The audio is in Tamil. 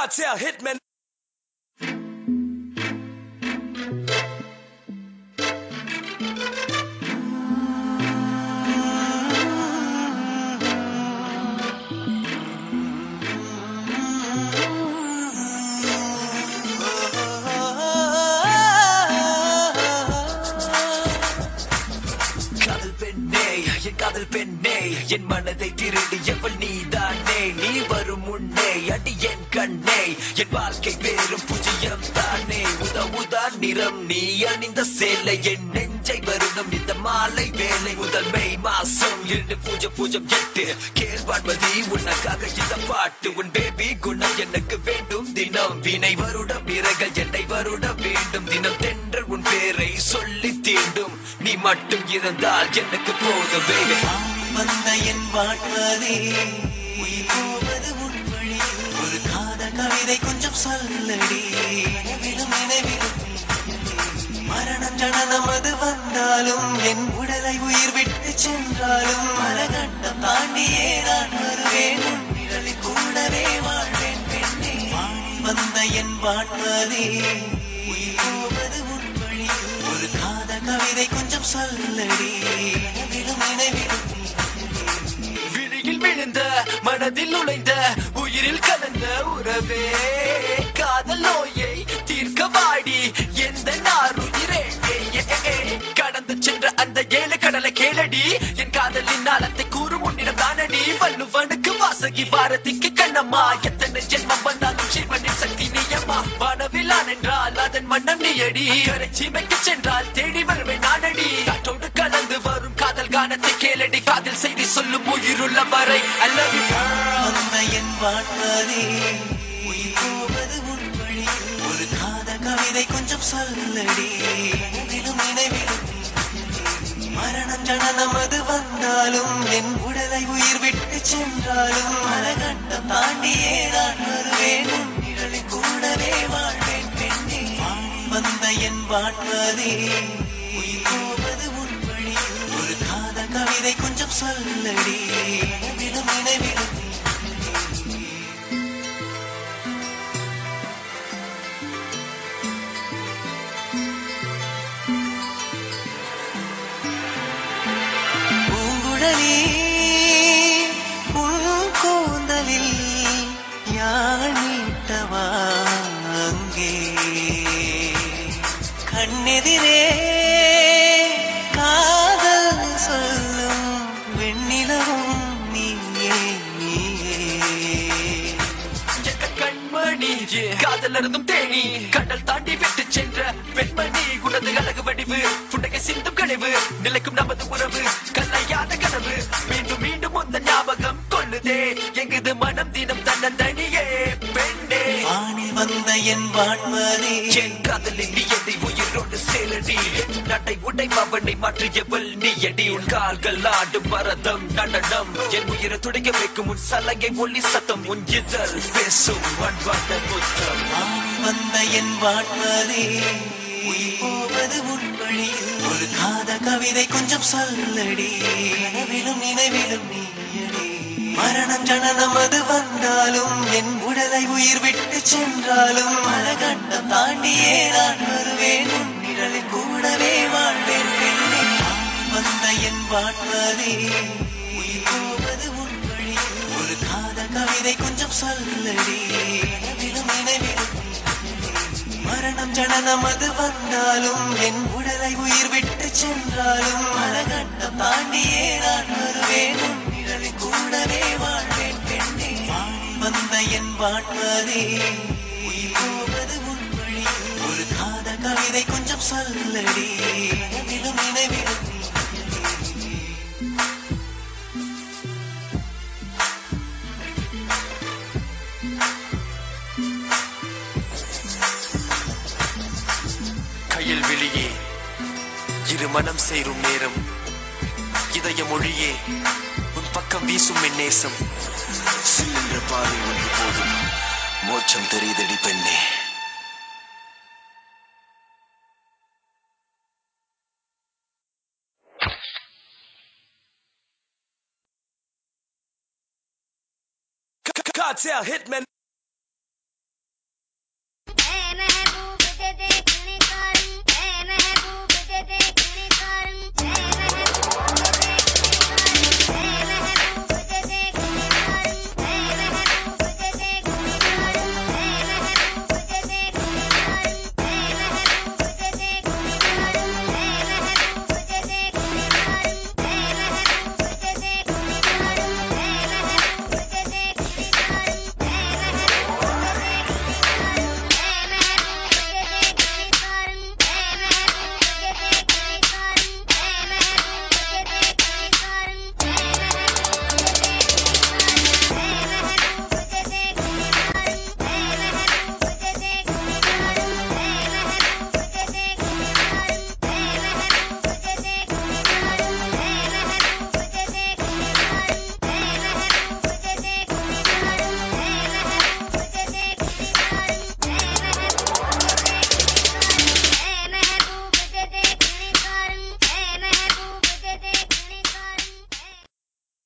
Cartel Hitman. காதல் பெண்ணே என் மனதை திருடி எவள் நீ என் வாழ்க்கை வேறும் புஜியம் தானே. உதவுதா நிறம் நீ அணிந்த சேலை. என் நெஞ்சை வருடம் இந்த மாலை வேலை முதல் மே மாசம் இரண்டு பூஜை பூஜம் எட்டு. கேள்வாழ்வதி உனக்காக இந்த பாட்டு. உன் பேபி குணம் எனக்கு வேண்டும் தினம். வினை வருட பிறகு என்னை வருட வேண்டும். தினம் தென்று உன் பேரை சொல்லி தீண்டும். நீ மட்டும் இருந்தால் எனக்கு போதும் வந்த என் வாழ்வதே உயிர் போவது காதல் கவிதை கொஞ்சம் சொல்லடி. நினைவிலும் நினைவிடும் மரணம் ஜனனம் அது வந்தாலும் என் உடலை உயிர் விட்டு சென்றாலும் மரகண்டம் தாண்டியே நான் வருவேன். உன் நிழலில் கூடவே வாழ்வேன் பெண்ணே. வந்த என் வாழ்வதே உயிர் போவது உன் வழி. ஒரு காத கவிதை கொஞ்சம் சொல்லடி. நினைவிலும் நினைவிடும் விழியில் விழுந்த மனதில் நுழைந்த உயிரில் கல் உறவே காதலோயை தீர்க்க வாடி எந்த நாருயிரே? கடந்து சென்ற அந்த ஏழு கடலை கேளடி. என் காதலின் நாளத்தை கூறும் உன்னிடம் தானடி. வள்ளுவனுக்கு வாசகி பாரதிக்கு கண்ணம்மா. எத்தனை ஜென்மம் வந்தாலும் சிவனின் சக்தி நியமா வானவிலான் என்றால் அதன் மன்னம் நீயடி. கரை சீமைக்கு சென்றால் தேடி வருவேன் நானடி. காற்றோடு கலந்து வரும் காதல் கானத்தை கேளடி. காதல் செய்தி சொல்லும் உயிருள்ள வரை. அல்லது என் வாழ்வதே. போவது உன் வழி. ஒரு காத கவிதை கொஞ்சம் சொல்லடி. நினைவிலும் நினைவிலும். மரணம் ஜனனம் அது வந்தாலும் என் உடலை உயிர் விட்டு சென்றாலும் மரகண்டம் தாண்டியே நான் வருவேன். உன் நிழலில் கூடவே வாழ்வேன் பெண்ணே. வந்த என் வாழ்வதே உயிர் போவது உன் வழி. ஒரு காத கவிதை கொஞ்சம் சொல்லடி. பூங்குழலி உன் கூந்தலில் யாழிட்டவா அங்கே? கண்ணெதிரே காதல் சொல்லும் வெண்ணிலவும் நீயே கண்மணி காதல் தேனி. கடல் தாண்டி விட்டு சென்ற பெண்மணி. உனது அழகு வடிவு. வந்த என் வாழ்வதே என் காதலில் நீயடி உயிரோடு சேரடி நடை உடை அவனை மாற்றியவள் நீயடி. உன் கால்கள் ஆடும் பரதம் நடனம் என் உயிரை துடைக்க வைக்கும் உன் சலங்கை ஒளி சத்தம் உன் இதழ் பேசும் அன்பான முத்தம் வந்த என் வாழ்வதே போவது உன் ஒரு காத கவிதை கொஞ்சம் சொல்லடி. கனவிலும் நினைவிலும் நீயடி. மரணம் ஜனனம் அது வந்தாலும் என் உடலை உயிர் விட்டு சென்றாலும் மரகண்டம் தாண்டியே நான் வருவேன். உன் நிழலில் கூடவே வாழ்வேன் பெண்ணே. வந்த என் வாழ்வதே உயிர் போவது உன் வழி. ஒரு காத கவிதை கொஞ்சம் சொல்லடி. நினைவிலும் மரணம் ஜனனம் அது வந்தாலும் என் உடலை உயிர் விட்டு சென்றாலும் மரகண்டம் தாண்டியே நான் வருவேன். உன்னுடனே வாழ்வேன் பெண்ணே. வானில் வந்த என் வாழ்வதே போவது உன் வழி. ஒரு காத கவிதை கொஞ்சம் சொல்லடி. நினைவிலும் நினைவிலும் கையில் வெளியே இரு மனம் சேரும் நேரம் இதய மொழியே உன் பக்கம் வீசும் என் நேசம் சில்லென்ற பார்வை ஒன்று போதும் மோட்சம் தெரியுதடி பெண்ணே Cartel Hitman.